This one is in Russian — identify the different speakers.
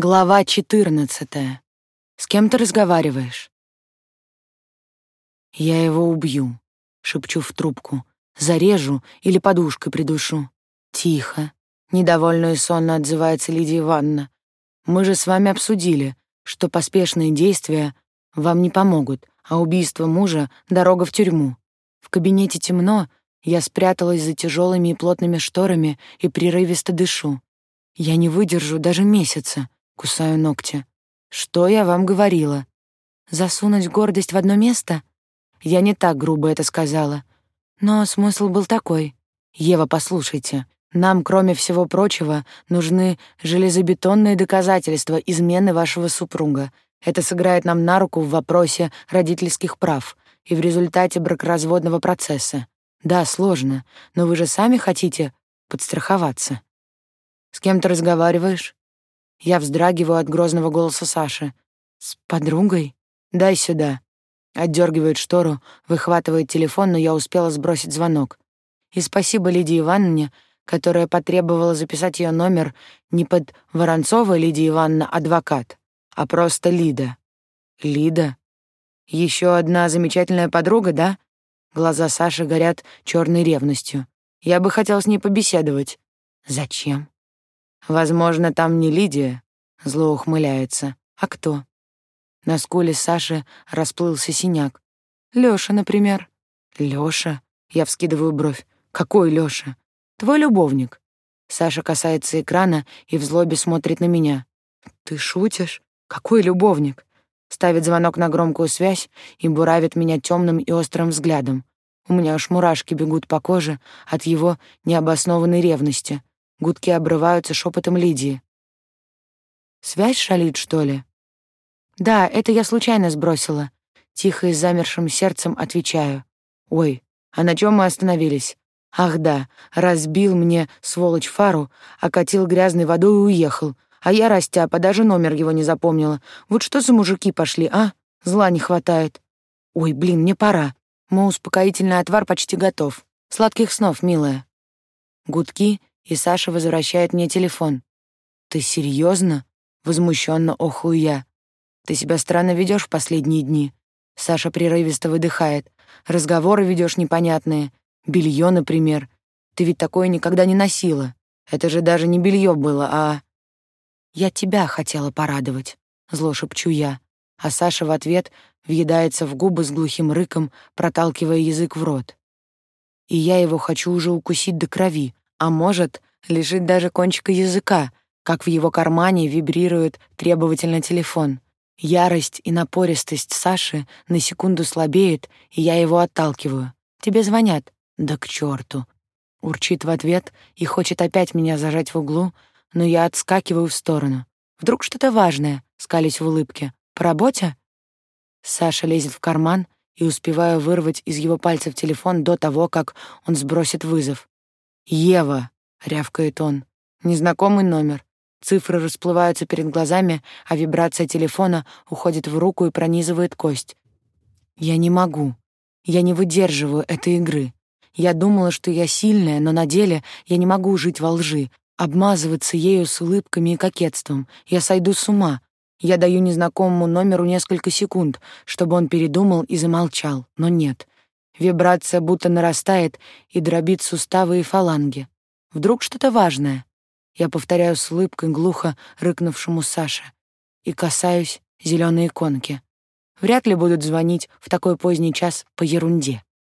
Speaker 1: Глава 14. С кем ты разговариваешь? Я его убью, шепчу в трубку. Зарежу или подушкой придушу. Тихо. Недовольно и сонно отзывается Лидия Ивановна. Мы же с вами обсудили, что поспешные действия вам не помогут, а убийство мужа — дорога в тюрьму. В кабинете темно, я спряталась за тяжелыми и плотными шторами и прерывисто дышу. Я не выдержу даже месяца. Кусаю ногти. Что я вам говорила? Засунуть гордость в одно место? Я не так грубо это сказала. Но смысл был такой. Ева, послушайте. Нам, кроме всего прочего, нужны железобетонные доказательства измены вашего супруга. Это сыграет нам на руку в вопросе родительских прав и в результате бракоразводного процесса. Да, сложно, но вы же сами хотите подстраховаться. С кем ты разговариваешь? Я вздрагиваю от грозного голоса Саши. «С подругой? Дай сюда». Отдергивает штору, выхватывает телефон, но я успела сбросить звонок. И спасибо Лидии Ивановне, которая потребовала записать ее номер не под Воронцова Лидия Ивановна адвокат, а просто Лида. Лида? Еще одна замечательная подруга, да? Глаза Саши горят черной ревностью. Я бы хотел с ней побеседовать. Зачем? Возможно, там не Лидия, зло ухмыляется. А кто? На скуле Саши расплылся синяк. Лёша, например. Лёша? Я вскидываю бровь. Какой Лёша? Твой любовник. Саша касается экрана и в злобе смотрит на меня. Ты шутишь? Какой любовник? Ставит звонок на громкую связь и буравит меня темным и острым взглядом. У меня аж мурашки бегут по коже от его необоснованной ревности. Гудки обрываются шепотом Лидии. «Связь шалит, что ли?» «Да, это я случайно сбросила». Тихо и замершим сердцем отвечаю. «Ой, а на чем мы остановились?» «Ах да, разбил мне, сволочь, фару, окатил грязной водой и уехал. А я, растяпа, даже номер его не запомнила. Вот что за мужики пошли, а? Зла не хватает. Ой, блин, мне пора. Мой успокоительный отвар почти готов. Сладких снов, милая». Гудки и Саша возвращает мне телефон. «Ты серьезно? Возмущенно охую я. «Ты себя странно ведешь в последние дни». Саша прерывисто выдыхает. «Разговоры ведешь непонятные. Белье, например. Ты ведь такое никогда не носила. Это же даже не белье было, а...» «Я тебя хотела порадовать», — зло шепчу я. А Саша в ответ въедается в губы с глухим рыком, проталкивая язык в рот. И я его хочу уже укусить до крови, а может, лежит даже кончика языка, как в его кармане вибрирует требовательно телефон. Ярость и напористость Саши на секунду слабеет, и я его отталкиваю. «Тебе звонят». «Да к черту!» Урчит в ответ и хочет опять меня зажать в углу, но я отскакиваю в сторону. «Вдруг что-то важное?» — скались в улыбке. «По работе?» Саша лезет в карман и успеваю вырвать из его пальцев телефон до того, как он сбросит вызов. «Ева!» — рявкает он. Незнакомый номер. Цифры расплываются перед глазами, а вибрация телефона уходит в руку и пронизывает кость. Я не могу. Я не выдерживаю этой игры. Я думала, что я сильная, но на деле я не могу жить во лжи, обмазываться ею с улыбками и кокетством. Я сойду с ума. Я даю незнакомому номеру несколько секунд, чтобы он передумал и замолчал, но нет. Вибрация будто нарастает и дробит суставы и фаланги. Вдруг что-то важное. Я повторяю с улыбкой глухо рыкнувшему Саше и касаюсь зеленой иконки. Вряд ли будут звонить в такой поздний час по ерунде.